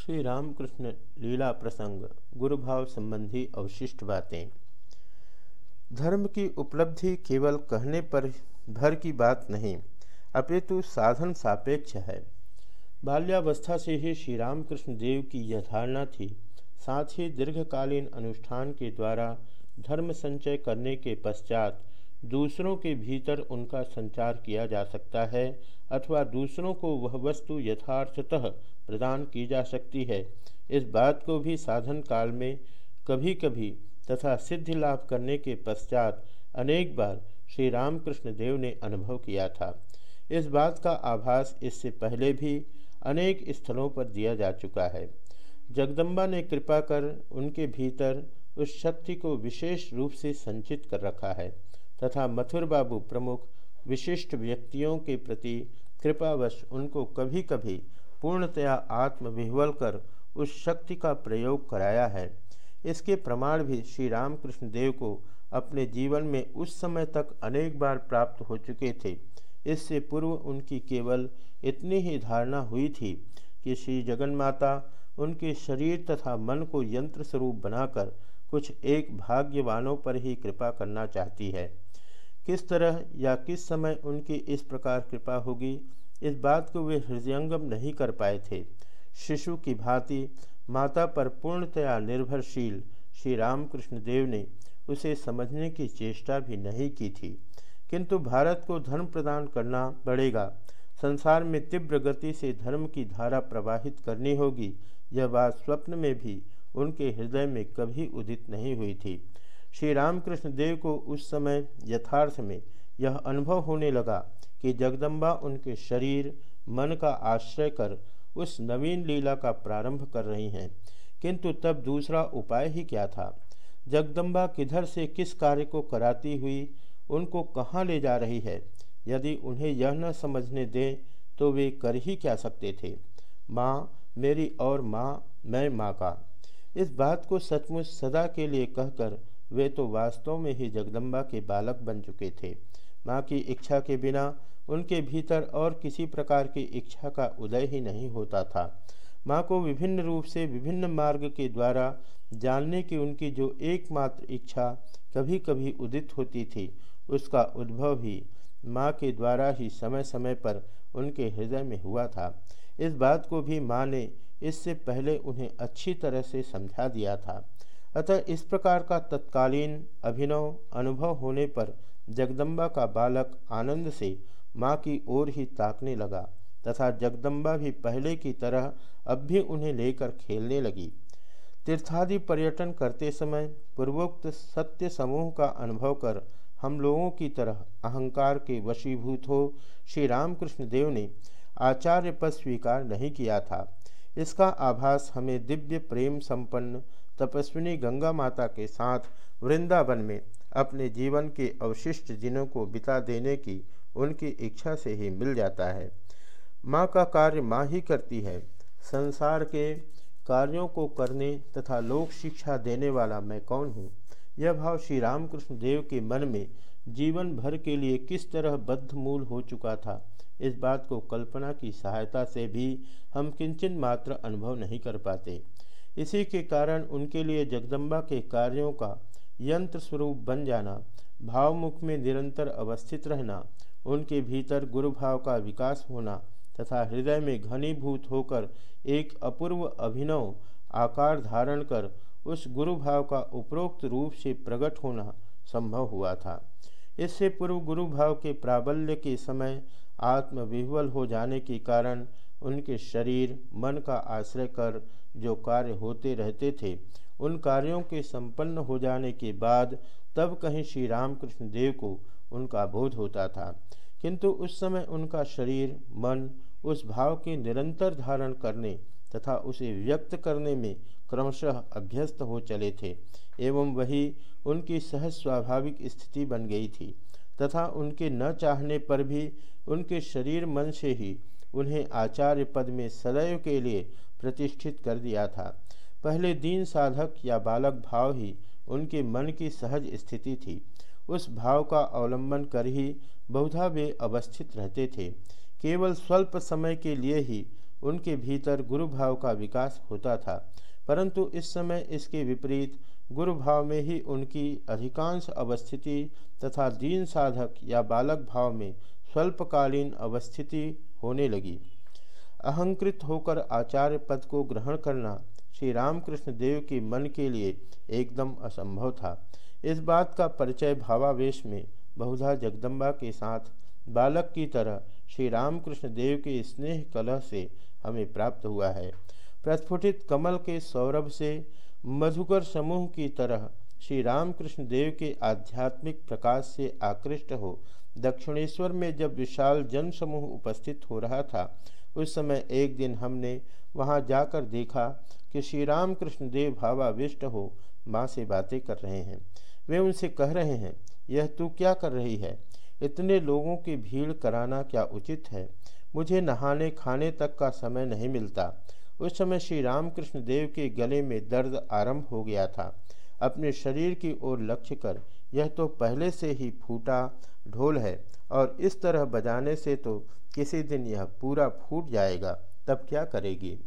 श्री रामकृष्ण लीला प्रसंग, गुरुभाव संबंधी अवशिष्ट बातें। धर्म की उपलब्धि केवल कहने पर भर की बात नहीं, अपितु साधन सापेक्ष है। बाल्यावस्था से ही श्री रामकृष्ण देव की यह धारणा थी। साथ ही दीर्घकालीन अनुष्ठान के द्वारा धर्म संचय करने के पश्चात दूसरों के भीतर उनका संचार किया जा सकता है अथवा दूसरों को वह वस्तु यथार्थतः प्रदान की जा सकती है। इस बात को भी साधन काल में कभी कभी तथा सिद्धि लाभ करने के पश्चात अनेक बार श्री रामकृष्ण देव ने अनुभव किया था। इस बात का आभास इससे पहले भी अनेक स्थलों पर दिया जा चुका है। जगदम्बा ने कृपा कर उनके भीतर उस शक्ति को विशेष रूप से संचित कर रखा है। तथा मथुर बाबू प्रमुख विशिष्ट व्यक्तियों के प्रति कृपावश उनको कभी कभी पूर्णतया आत्मविह्वल कर उस शक्ति का प्रयोग कराया है। इसके प्रमाण भी श्री रामकृष्ण देव को अपने जीवन में उस समय तक अनेक बार प्राप्त हो चुके थे। इससे पूर्व उनकी केवल इतनी ही धारणा हुई थी कि श्री जगन्माता उनके शरीर तथा मन को यंत्र स्वरूप बनाकर कुछ एक भाग्यवानों पर ही कृपा करना चाहती है। किस तरह या किस समय उनकी इस प्रकार कृपा होगी, इस बात को वे हृदयंगम नहीं कर पाए थे। शिशु की भांति माता पर पूर्णतया निर्भरशील श्री रामकृष्ण देव ने उसे समझने की चेष्टा भी नहीं की थी। किंतु भारत को धर्म प्रदान करना पड़ेगा। संसार में तीव्र गति से धर्म की धारा प्रवाहित करनी होगी, यह बात स्वप्न में भी उनके हृदय में कभी उदित नहीं हुई थी। श्री रामकृष्ण देव को उस समय यथार्थ में यह अनुभव होने लगा कि जगदम्बा उनके शरीर, मन का आश्रय कर उस नवीन लीला का प्रारंभ कर रही हैं। किंतु तब दूसरा उपाय ही क्या था? जगदम्बा किधर से किस कार्य को कराती हुई उनको कहाँ ले जा रही है? यदि उन्हें यह न समझने दें तो वे कर ही क्या सकते थे? माँ, मेरी और माँ, मैं माँ का। इस बात को सचमुच सदा के लिए कहकर वे तो वास्तव में ही जगदम्बा के बालक बन चुके थे। माँ की इच्छा के बिना उनके भीतर और किसी प्रकार की इच्छा का उदय ही नहीं होता था। माँ को विभिन्न रूप से विभिन्न मार्ग के द्वारा जानने की उनकी जो एकमात्र इच्छा कभी कभी उदित होती थी, उसका उद्भव भी माँ के द्वारा ही समय समय पर उनके हृदय में हुआ था। इस बात को भी माँ ने इससे पहले उन्हें अच्छी तरह से समझा दिया था। अतः इस प्रकार का तत्कालीन अभिनव अनुभव होने पर जगदम्बा का बालक आनंद से माँ की ओर ही ताकने लगा तथा जगदम्बा भी पहले की तरह अब भी उन्हें लेकर खेलने लगी। तीर्थादि पर्यटन करते समय पूर्वोक्त सत्य समूह का अनुभव कर हम लोगों की तरह अहंकार के वशीभूत हो श्री रामकृष्ण देव ने आचार्य पद स्वीकार नहीं किया था। इसका आभास हमें दिव्य प्रेम संपन्न तपस्विनी गंगा माता के साथ वृंदावन में अपने जीवन के अवशिष्ट दिनों को बिता देने की उनकी इच्छा से ही मिल जाता है। माँ का कार्य माँ ही करती है। संसार के कार्यों को करने तथा लोक शिक्षा देने वाला मैं कौन हूँ? यह भाव श्री रामकृष्ण देव के मन में जीवन भर के लिए किस तरह बद्ध मूल हो चुका था? इस बात को कल्पना की सहायता से भी हम किंचन मात्र अनुभव नहीं कर पाते। इसी के कारण उनके लिए जगदम्बा के कार्यों का यंत्र स्वरूप बन जाना, भावमुख में निरंतर अवस्थित रहना, उनके भीतर गुरु भाव का विकास होना तथा हृदय में घनीभूत होकर एक अपूर्व अभिनव आकार धारण कर उस गुरु भाव का उपरोक्त रूप से प्रकट होना संभव हुआ था। इससे पूर्व गुरु भाव के प्राबल्य के समय आत्मविह्वल हो जाने के कारण उनके शरीर, मन का आश्रय कर जो कार्य होते रहते थे, उन कार्यों के संपन्न हो जाने के बाद तब कहीं श्री रामकृष्ण देव को उनका बोध होता था। किंतु उस समय उनका शरीर, मन उस भाव के निरंतर धारण करने तथा उसे व्यक्त करने में क्रमशः अभ्यस्त हो चले थे, एवं वही उनकी सहज स्वाभाविक स्थिति बन गई थी, तथा उनके न चाहने पर भी उनके शरीर मन से ही उन्हें आचार्य पद में सदैव के लिए प्रतिष्ठित कर दिया था। पहले दीन साधक या बालक भाव ही उनके मन की सहज स्थिति थी। उस भाव का अवलंबन कर ही बहुधा वे अवस्थित रहते थे। केवल स्वल्प समय के लिए ही उनके भीतर गुरु भाव का विकास होता था। परंतु इस समय इसके विपरीत गुरु भाव में ही उनकी अधिकांश अवस्थिति तथा दीन साधक या बालक भाव में स्वल्पकालीन अवस्थिति होने लगी। अहंकृत होकर आचार्य पद को ग्रहण करना श्री रामकृष्ण देव के मन के लिए एकदम असंभव था। इस बात का परिचय भावावेश में बहुधा जगदम्बा के साथ बालक की तरह श्री रामकृष्ण देव के स्नेह कलह से हमें प्राप्त हुआ है। प्रस्फुटित कमल के सौरभ से मधुकर समूह की तरह श्री रामकृष्ण देव के आध्यात्मिक प्रकाश से आकृष्ट हो, दक्षिणेश्वर में जब विशाल जन समूह उपस्थित हो रहा था, उस समय एक दिन हमने वहाँ जाकर देखा कि श्री रामकृष्ण देव भावाविष्ट हो, माँ से बातें कर रहे हैं। वे उनसे कह रहे हैं, यह तू क्या कर रही है? इतने लोगों की भीड़ कराना क्या उचित है? मुझे नहाने खाने तक का समय नहीं मिलता। उस समय श्री रामकृष्ण देव के गले में दर्द आरंभ हो गया था। अपने शरीर की ओर लक्ष्य कर, यह तो पहले से ही फूटा ढोल है और इस तरह बजाने से तो किसी दिन यह पूरा फूट जाएगा, तब क्या करेगी?